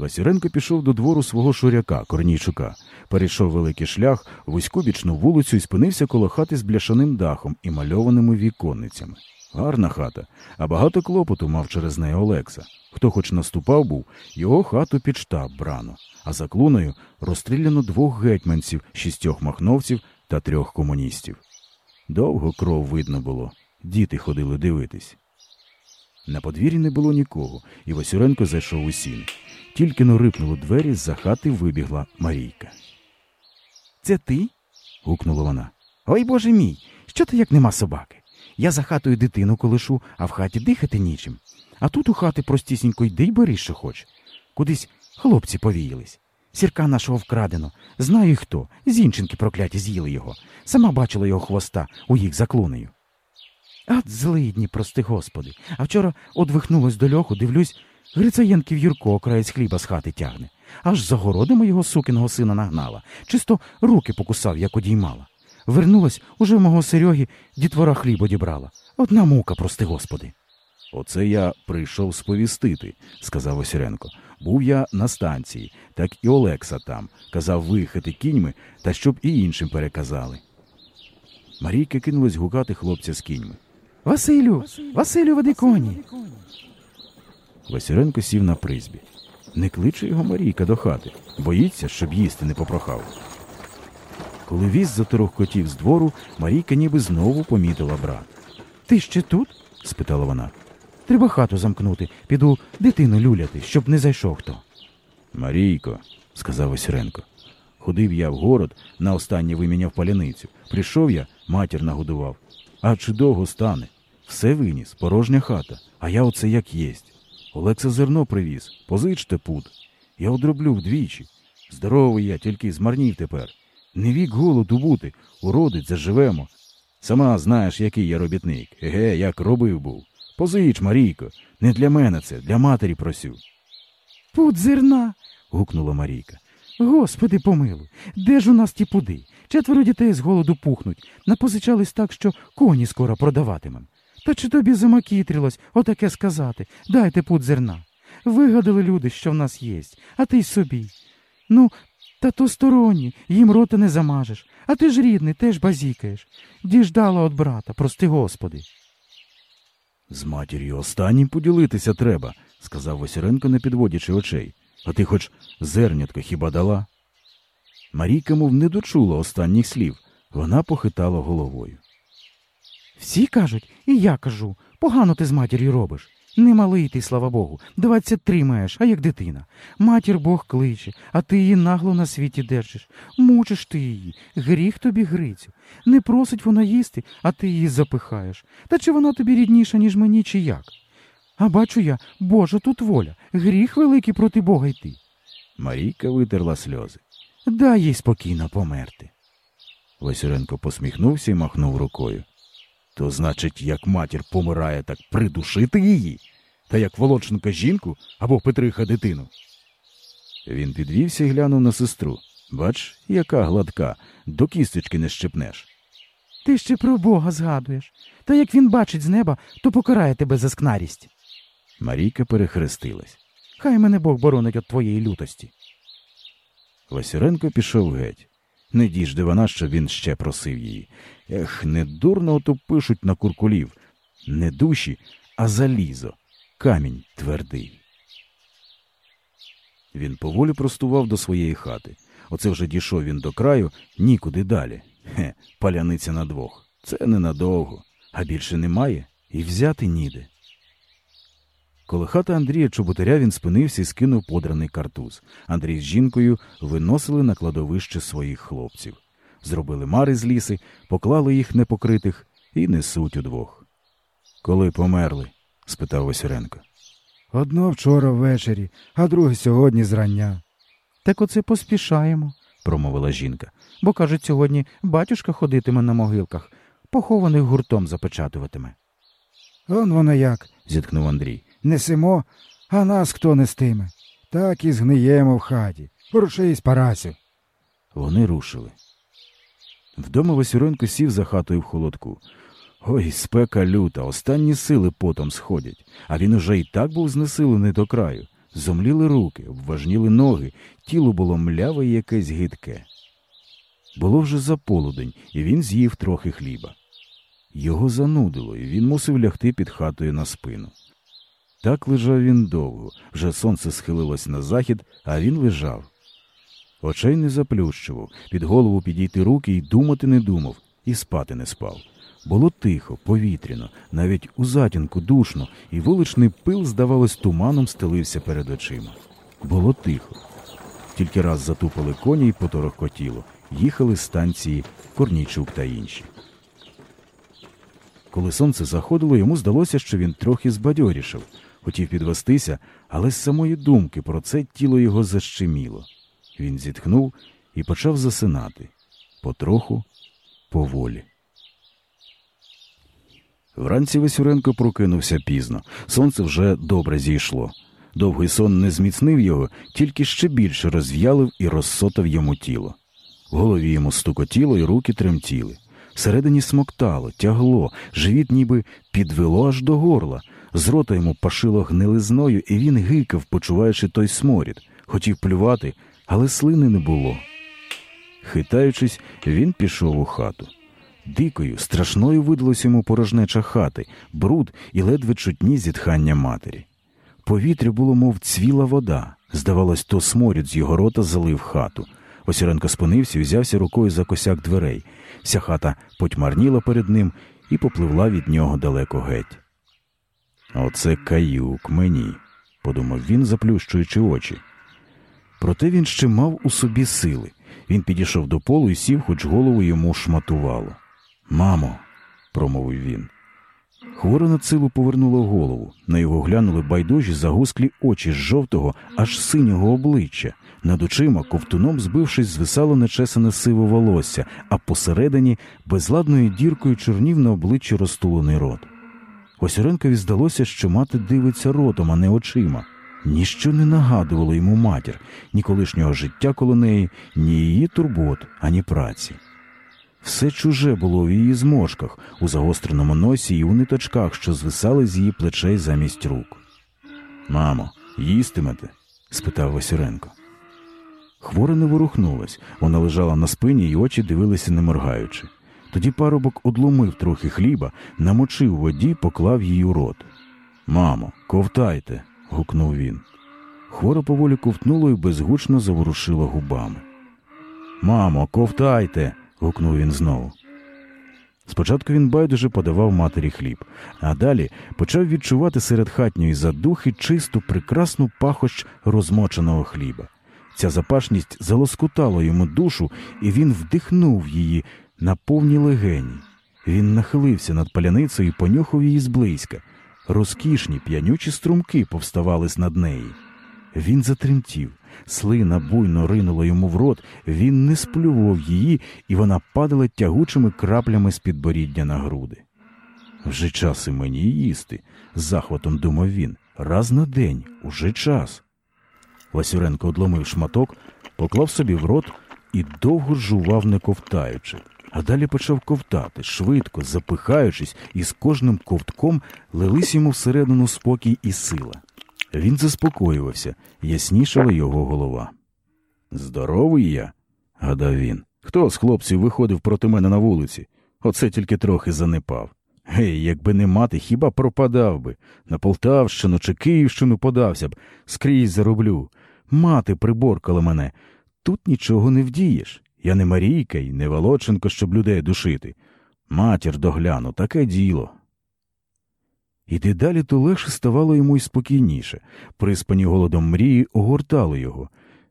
Васюренко пішов до двору свого шуряка, Корнійчука, перейшов великий шлях, вузьку бічну вулицю і спинився коло хати з бляшаним дахом і мальованими віконницями. Гарна хата, а багато клопоту мав через неї Олекса. Хто хоч наступав був, його хату під штаб брано, а за клуною розстріляно двох гетьманців, шістьох махновців та трьох комуністів. Довго кров видно було, діти ходили дивитись. На подвір'ї не було нікого, і Васюренко зайшов у сін. Тільки но рипнуло двері, з-за хати вибігла Марійка. Це ти? Гукнула вона. Ой боже мій, що ти як нема собаки? Я за хатою дитину колишу, а в хаті дихати нічим. А тут у хати простісінько йди й бери, що хоч. Кудись хлопці повіялись. Сірка нашого вкрадено. Знаю хто. Зінченки прокляті з'їли його. Сама бачила його хвоста у їх заклонею. От злидні, прости господи. А вчора одвихнулось до льоху, дивлюсь, Грицаєнків Юрко окраєць хліба з хати тягне. Аж за городами його сукиного сина нагнала. Чисто руки покусав, як одіймала. Вернулась, уже в мого Серьоги дітвора хліб одібрала. Одна мука, прости господи. Оце я прийшов сповістити, сказав Осіренко. Був я на станції, так і Олекса там. Казав виїхати кіньми та щоб і іншим переказали. Марійка кинулась гукати хлопця з кіньми. Василю, Василю, веди коні. Васюренко сів на призбі. Не кличе його Марійка до хати, боїться, щоб їсти не попрохав. Коли віз заторохкотів з двору, Марійка ніби знову помітила брат. Ти ще тут? спитала вона. Треба хату замкнути. Піду дитину люляти, щоб не зайшов хто. Марійко, сказав Васюренко. Ходив я в город, на останнє виміняв паляницю. Прийшов я, матір нагодував. А чи довго стане? Все виніс, порожня хата, а я оце як єсть. Олекса зерно привіз, позичте пут. Я одроблю вдвічі. Здоровий я, тільки змарнів тепер. Не вік голоду бути, уродить, заживемо. Сама знаєш, який я робітник. Еге, як робив був. Позич, Марійко, не для мене це, для матері просю. Пуд зерна. гукнула Марійка. Господи помилуй, де ж у нас ті пуди? Четверо дітей з голоду пухнуть, напозичались так, що коні скоро продаватимем. Та чи тобі замакітрилось отаке сказати? Дайте пуд зерна. Вигадали люди, що в нас єсть, а ти й собі. Ну, та то сторонні, їм рота не замажеш, а ти ж рідний, теж базікаєш. Діждала от брата, прости господи. З матір'ю останнім поділитися треба, сказав Васюренко, не підводячи очей. А ти хоч зернятко хіба дала? Марійка, мов не дочула останніх слів. Вона похитала головою. Всі кажуть, і я кажу, погано ти з матір'ю робиш. Не малий ти, слава Богу, двадцять три маєш, а як дитина. Матір Бог кличе, а ти її нагло на світі держиш. Мучиш ти її, гріх тобі грицю. Не просить вона їсти, а ти її запихаєш. Та чи вона тобі рідніша, ніж мені, чи як? А бачу я, Божа тут воля, гріх великий проти Бога йти. Марійка витерла сльози. Дай їй спокійно померти. Васюренко посміхнувся і махнув рукою. То, значить, як матір помирає, так придушити її, та як Волоченка жінку або Петриха дитину. Він підвівся і глянув на сестру. Бач, яка гладка, до кісточки не щепнеш. Ти ще про Бога згадуєш. Та як він бачить з неба, то покарає тебе за скнарість. Марійка перехрестилась. Хай мене Бог боронить від твоєї лютості. Васюренко пішов геть. Не діжде вона, що він ще просив її. Ех, не дурно ото пишуть на куркулів. Не душі, а залізо, камінь твердий. Він поволі простував до своєї хати. Оце вже дійшов він до краю, нікуди далі. Хе, паляниця на двох. Це ненадовго, а більше немає і взяти ніде. Коло хати Андрія Чоботаря він спинився і скинув подраний картуз. Андрій з жінкою виносили на кладовище своїх хлопців. Зробили мари з ліси, поклали їх непокритих і несуть удвох. Коли померли? спитав Васюренко. Одно вчора ввечері, а друге сьогодні зрання. Так оце поспішаємо, промовила жінка. бо, кажуть, сьогодні батюшка ходитиме на могилках, похованих гуртом запечатуватиме. Он воно як. зітхнув Андрій. Несемо, а нас хто нестиме. Так і згниємо в хаті. Рушись, Парасю. Вони рушили. Вдома Васюренко сів за хатою в холодку. Ой, спека люта, останні сили потом сходять, а він уже і так був знесилений до краю. Зомліли руки, обважніли ноги, тіло було мляве і якесь гидке. Було вже за полудень, і він з'їв трохи хліба. Його занудило, і він мусив лягти під хатою на спину. Так лежав він довго, вже сонце схилилось на захід, а він лежав. Очей не заплющував, під голову підійти руки й думати не думав, і спати не спав. Було тихо, повітряно, навіть у затінку душно, і вуличний пил, здавалось, туманом стелився перед очима. Було тихо. Тільки раз затупали коні й поторохкотіло, їхали з станції Корнійчук та інші. Коли сонце заходило, йому здалося, що він трохи збадьорішав, хотів підвестися, але з самої думки про це тіло його защеміло. Він зітхнув і почав засинати потроху, поволі. Вранці Васюренко прокинувся пізно. Сонце вже добре зійшло. Довгий сон не зміцнив його, тільки ще більше розв'ялив і розсотав йому тіло. В голові йому стукотіло і руки тремтіли. Всередині смоктало, тягло, живіт ніби підвело аж до горла. З рота йому пашило гнилизною, і він гикав, почуваючи той сморід. Хотів плювати, але слини не було. Хитаючись, він пішов у хату. Дикою, страшною видалось йому порожнеча хати, бруд і ледве чутні зітхання матері. Повітря було, мов цвіла вода. Здавалось, то сморід з його рота залив хату. Осіренко спинився і взявся рукою за косяк дверей. Вся хата потьмарніла перед ним і попливла від нього далеко геть. Оце каюк мені, подумав він, заплющуючи очі. Проте він ще мав у собі сили. Він підійшов до полу і сів, хоч голову йому шматувало. Мамо, промовив він. Хвора на силу повернула голову. На його глянули байдужі загусклі очі з жовтого, аж синього обличчя. Над очима, ковтуном збившись, звисало нечесане сиве волосся, а посередині безладною діркою чорнів на обличчі розтулений рот. Осіренкові здалося, що мати дивиться ротом, а не очима. Ніщо не нагадувало йому матір, ні колишнього життя коло неї, ні її турбот, ані праці. Все чуже було в її зморшках, у загостреному носі і у ниточках, що звисали з її плечей замість рук. Мамо, їстимете? спитав Васюренко. Хвора не ворухнулась, вона лежала на спині і очі дивилися, не моргаючи. Тоді парубок одломив трохи хліба, намочив воді, поклав їй у рот. Мамо, ковтайте. гукнув він. Хвора поволі ковтнула і безгучно заворушила губами. Мамо, ковтайте. гукнув він знову. Спочатку він байдуже подавав матері хліб, а далі почав відчувати серед хатньої задухи чисту, прекрасну пахощ розмоченого хліба. Ця запашність залоскутала йому душу, і він вдихнув її на повні легені. Він нахилився над паляницею і понюхав її зблизька. Розкішні п'янючі струмки повставали з над неї. Він затремтів, слина буйно ринула йому в рот, він не сплював її, і вона падала тягучими краплями з підборіддя на груди. Вже час і мені їсти, з захватом думав він. Раз на день, уже час. Васюренко одломив шматок, поклав собі в рот і довго жував, не ковтаючи, а далі почав ковтати, швидко, запихаючись, і з кожним ковтком лились йому всередину спокій і сила. Він заспокоювався, яснішала його голова. Здоровий я, гадав він. Хто з хлопців виходив проти мене на вулиці? Оце тільки трохи занепав. Гей, якби не мати, хіба пропадав би. На Полтавщину чи Київщину подався б, скрізь зароблю. Мати приборкала мене. Тут нічого не вдієш. Я не Марійка й не Володченко, щоб людей душити. Матір догляну, таке діло. І дедалі то легше ставало йому й спокійніше. Приспані голодом мрії огортали його.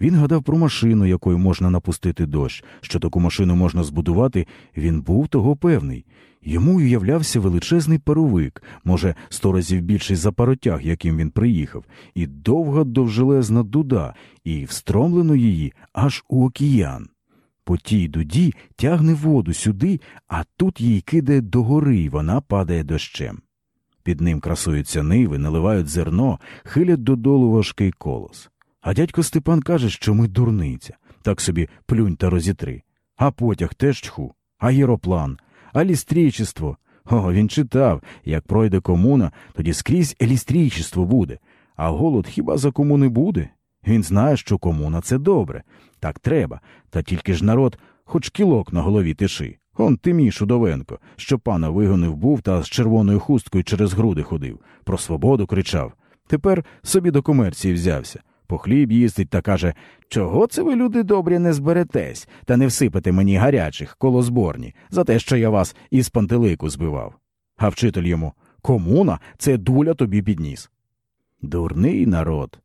Він гадав про машину, якою можна напустити дощ. Що таку машину можна збудувати, він був того певний. Йому уявлявся величезний паровик, може, сто разів більший за паротяг, яким він приїхав, і довга довжелезна дуда, і встромлено її аж у океан. По тій дуді тягне воду сюди, а тут її кидає догори, і вона падає дощем. Під ним красуються ниви, наливають зерно, хилять додолу важкий колос. А дядько Степан каже, що ми дурниця, так собі плюнь та розітри. А потяг теж тьху, а єроплан, а лістрічество. О, він читав, як пройде комуна, тоді скрізь елістрічество буде, А голод хіба за кому не буде? Він знає, що комуна це добре. Так треба. Та тільки ж народ, хоч кілок на голові тиши. Он Тиміш Удовенко, що пана вигонив був та з червоною хусткою через груди ходив, про свободу кричав. Тепер собі до комерції взявся. По хліб їздить та каже, чого це ви, люди добрі, не зберетесь та не всипете мені гарячих коло зборні за те, що я вас із пантелику збивав. А вчитель йому комуна це дуля тобі підніс. Дурний народ.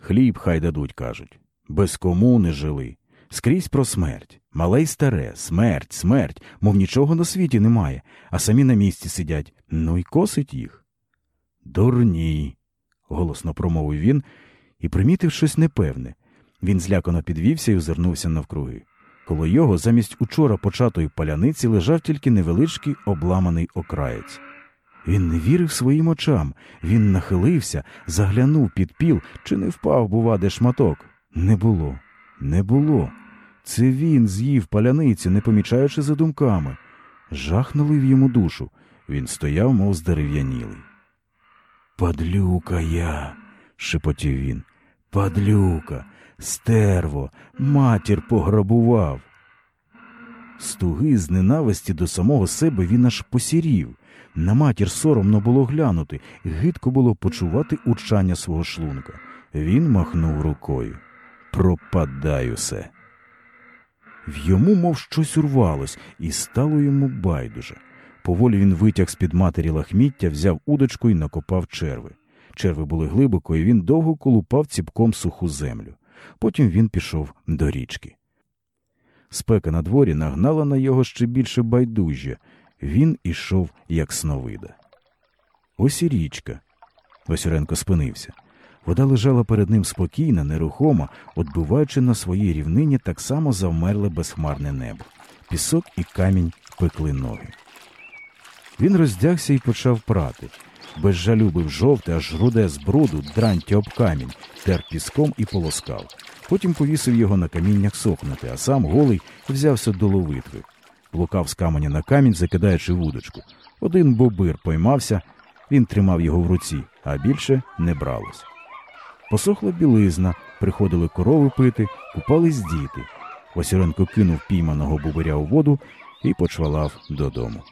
Хліб хай дадуть, кажуть. Без комуни жили. Скрізь про смерть. Мале й старе, смерть, смерть, мов нічого на світі немає, а самі на місці сидять. Ну й косить їх. Дурні. голосно промовив він і примітив щось непевне. Він злякано підвівся і озирнувся навкруги. Коло його замість учора початої паляниці лежав тільки невеличкий обламаний окраєць. Він не вірив своїм очам. Він нахилився, заглянув під піл, чи не впав, бува, де шматок. Не було, не було. Це він з'їв паляниці, не помічаючи за думками. Жахнули в йому душу. Він стояв, мов здерев'янілий. Падлюка я, шепотів він. Падлюка, стерво, матір пограбував. З туги, з ненависті до самого себе він аж посірів. На матір соромно було глянути, гидко було почувати урчання свого шлунка. Він махнув рукою. Пропадай усе. В йому, мов щось урвалось, і стало йому байдуже. Поволі він витяг з-під матері лахміття, взяв удочку і накопав черви. Черви були глибоко, і він довго колупав ціпком суху землю. Потім він пішов до річки. Спека на дворі нагнала на його ще більше байдужжя. Він ішов, як сновида. Ось і річка. Васюренко спинився. Вода лежала перед ним спокійна, нерухома, отбиваючи на своїй рівнині так само завмерле безхмарне небо. Пісок і камінь пекли ноги. Він роздягся і почав прати. Без жалю бив жовте, аж руде з бруду, дранті об камінь, тер піском і полоскав. Потім повісив його на каміннях сохнути, а сам голий взявся до ловитви. Блукав з каменя на камінь, закидаючи вудочку. Один бобир поймався, він тримав його в руці, а більше не бралось. Посохла білизна, приходили корови пити, купались діти. Васюренко кинув пійманого бубиря у воду і почвалав додому.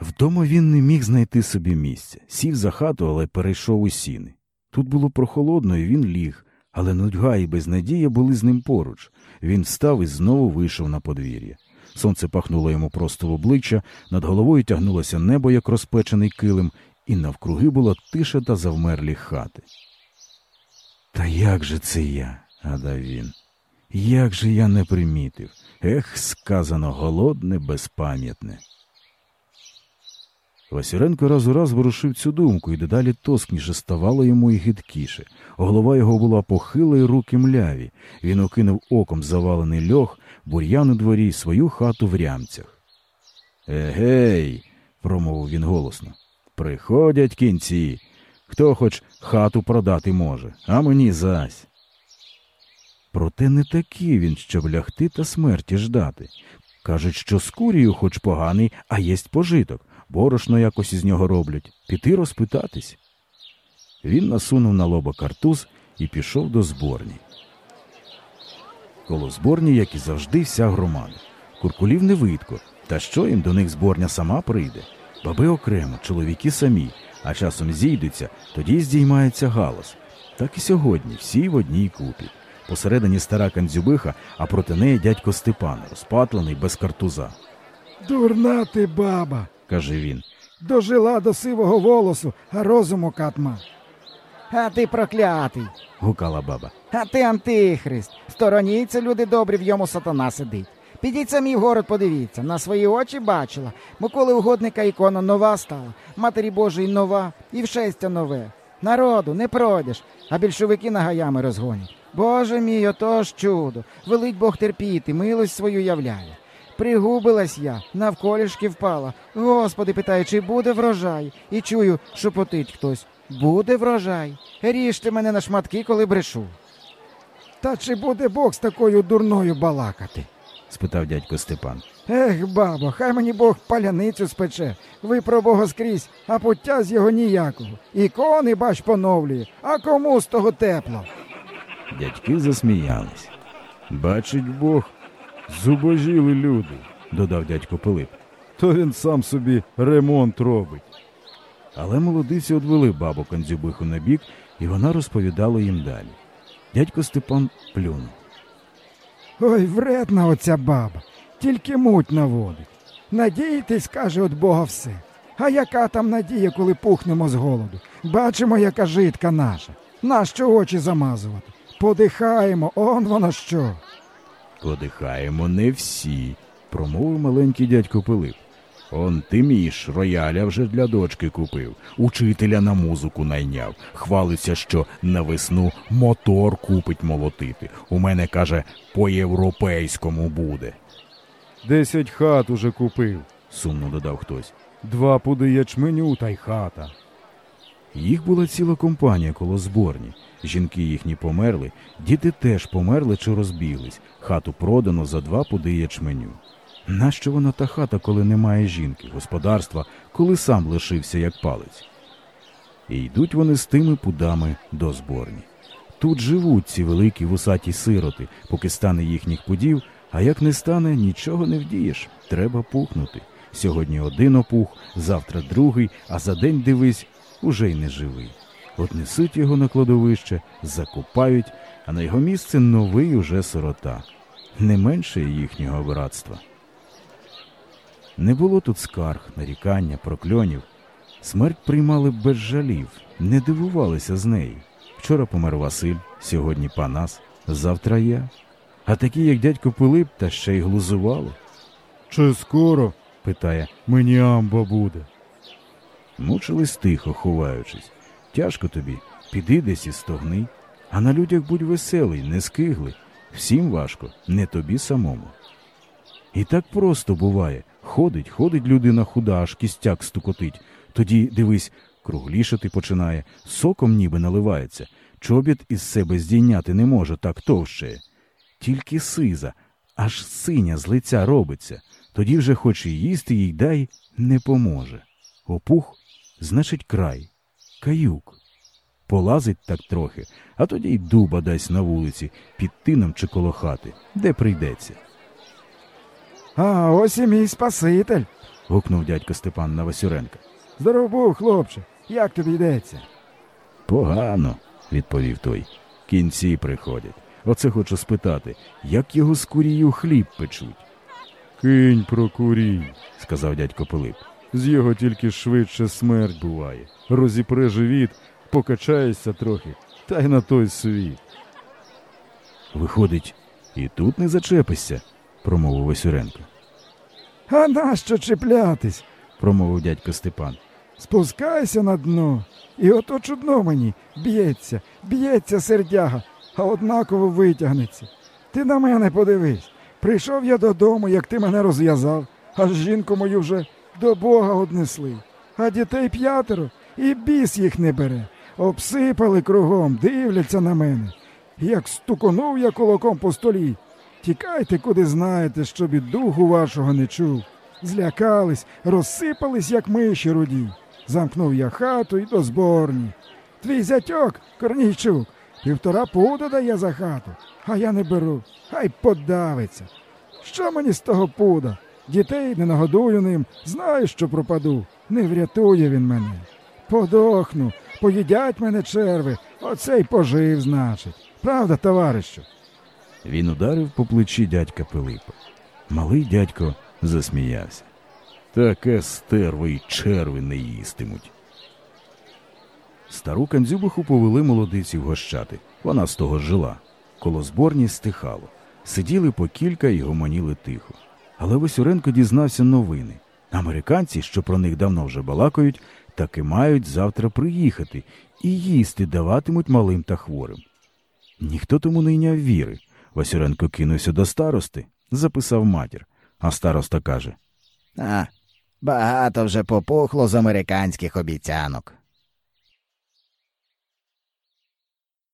Вдома він не міг знайти собі місця. Сів за хату, але перейшов у сіни. Тут було прохолодно, і він ліг, але нудьга і безнадія були з ним поруч. Він встав і знову вийшов на подвір'я. Сонце пахнуло йому просто в обличчя, над головою тягнулося небо, як розпечений килим, і навкруги була тиша та завмерлі хати. Та як же це я? гадав він. Як же я не примітив? Ех, сказано голодне, безпам'ятне. Васюренко раз у раз ворушив цю думку, і дедалі тоскніше ставало йому і гидкіше. Голова його була похила, і руки мляві. Він окинув оком завалений льох, бур'ян у дворі свою хату в рямцях. Егей, промовив він голосно. Приходять кінці. Хто хоч хату продати може, а мені зась. Проте не такий він, щоб лягти та смерті ждати. Кажуть, що з курію хоч поганий, а єсть пожиток, борошно якось із нього роблять, піти розпитатись. Він насунув на лоба картуз і пішов до зборні. Коло зборні, як і завжди, вся громада. Куркулів не видко, та що їм до них зборня сама прийде. Баби окремо, чоловіки самі, а часом зійдуться, тоді здіймається галас. Так і сьогодні всі в одній купі. Посередині стара кандзюбиха, а проти неї дядько Степан, розпатлений без картуза. Дурна ти баба, каже він. дожила до сивого волосу, а розуму катма. А ти проклятий, гукала баба. а ти антихрист. Стороніться, люди добрі, в йому сатана сидить. Підіть самі в город, подивіться, на свої очі бачила. Миколи угодника ікона нова стала, Матері Божої нова і вшестя нове. Народу не пройдеш, а більшовики нагаями розгонять. Боже мій, ото ж чудо, велить Бог терпіти, милость свою являє. Пригубилась я, навколішки впала. Господи, питаю, чи буде врожай? І чую, шепотить хтось. Буде врожай. Ріжте мене на шматки, коли брешу. Та чи буде Бог з такою дурною балакати? спитав дядько Степан. Ех, бабо, хай мені Бог паляницю спече. Ви про Бога скрізь, а пуття з його ніякого. Ікони, бач, поновлює, а кому з того тепло? Дядьки засміялись. Бачить Бог, зубожіли люди, додав дядько Пилип. То він сам собі ремонт робить. Але молодиці одвели бабу Кандзюбиху на бік, і вона розповідала їм далі. Дядько Степан плюнув. Ой, вредна оця баба, тільки муть наводить. Надійтесь, каже от Бога все. А яка там надія, коли пухнемо з голоду? Бачимо, яка житка наша. Нащо очі замазувати? Подихаємо, он воно що. Подихаємо не всі, промовив маленький дядько Пилип. Он ти міш рояля вже для дочки купив, учителя на музику найняв. Хвалиться, що на весну мотор купить молотити. У мене каже, по-європейському буде. Десять хат уже купив, сумно додав хтось. Два пуди ячменю та й хата. Їх була ціла компанія коло зборні. Жінки їхні померли, діти теж померли чи розбіглись. Хату продано за два пуди ячменю. Нащо вона та хата, коли немає жінки, господарства, коли сам лишився як палець? І йдуть вони з тими пудами до зборні. Тут живуть ці великі вусаті сироти, поки стане їхніх пудів, а як не стане, нічого не вдієш. Треба пухнути. Сьогодні один опух, завтра другий, а за день дивись, уже й не живий. От несуть його на кладовище, закопають, а на його місце новий уже сирота. Не менше їхнього братства. Не було тут скарг, нарікання, прокльонів. Смерть приймали без жалів, не дивувалися з неї. Вчора помер Василь, сьогодні Панас, завтра я. А такі, як дядько Пилип, та ще й глузували. Чи скоро? питає, мені амба буде. Мучились тихо, ховаючись. Тяжко тобі, піди десь і стогни. А на людях будь веселий, не скигли. Всім важко, не тобі самому. І так просто буває. Ходить, ходить людина худа, аж кістяк стукотить. Тоді, дивись, круглішати починає, соком ніби наливається. Чобіт із себе здійняти не може, так товщає. Тільки сиза, аж синя з лиця робиться. Тоді вже хоч і їсти їй дай, не поможе. Опух, значить, край, каюк. Полазить так трохи, а тоді й дуба дасть на вулиці, під тином чи коло хати, де прийдеться. А ось і мій Спаситель. гукнув дядько Степан на Васюренка. Здоров був, хлопче, як тобі йдеться? Погано, відповів той. Кінці приходять. Оце хочу спитати, як його з курію хліб печуть. Кинь про курій, сказав дядько Пилип. З його тільки швидше смерть буває. Розіпре живіт, покачаєшся трохи, та й на той світ. Виходить, і тут не зачепишся, промовив Васюренко. А нащо чіплятись? Промовив дядько Степан. Спускайся на дно. І ото чудно мені б'ється, б'ється сердяга, а однаково витягнеться. Ти на мене подивись. Прийшов я додому, як ти мене розв'язав, аж жінку мою вже до Бога однесли. А дітей п'ятеро, і біс їх не бере. Обсипали кругом, дивляться на мене. Як стуконув я кулаком по столі. Тікайте, куди знаєте, щоб і духу вашого не чув. Злякались, розсипались, як миші руді. Замкнув я хату і до зборні. Твій зятьок, Корнійчук, півтора пуда дає за хату, а я не беру, хай подавиться. Що мені з того пуда? Дітей не нагодую ним, знаю, що пропаду. Не врятує він мене. Подохну, поїдять мене черви, оце й пожив, значить. Правда, товаришу? Він ударив по плечі дядька Пилипа. Малий дядько засміявся. Таке стерви й черви не їстимуть. Стару кандзюбиху повели молодиці вгощати. Вона з того жила. Коло зборні стихало. Сиділи по кілька і гомоніли тихо. Але Васюренко дізнався новини. Американці, що про них давно вже балакають, таки мають завтра приїхати і їсти даватимуть малим та хворим. Ніхто тому не йняв віри. Васюренко кинувся до старости, записав матір, а староста каже А, багато вже попухло з американських обіцянок.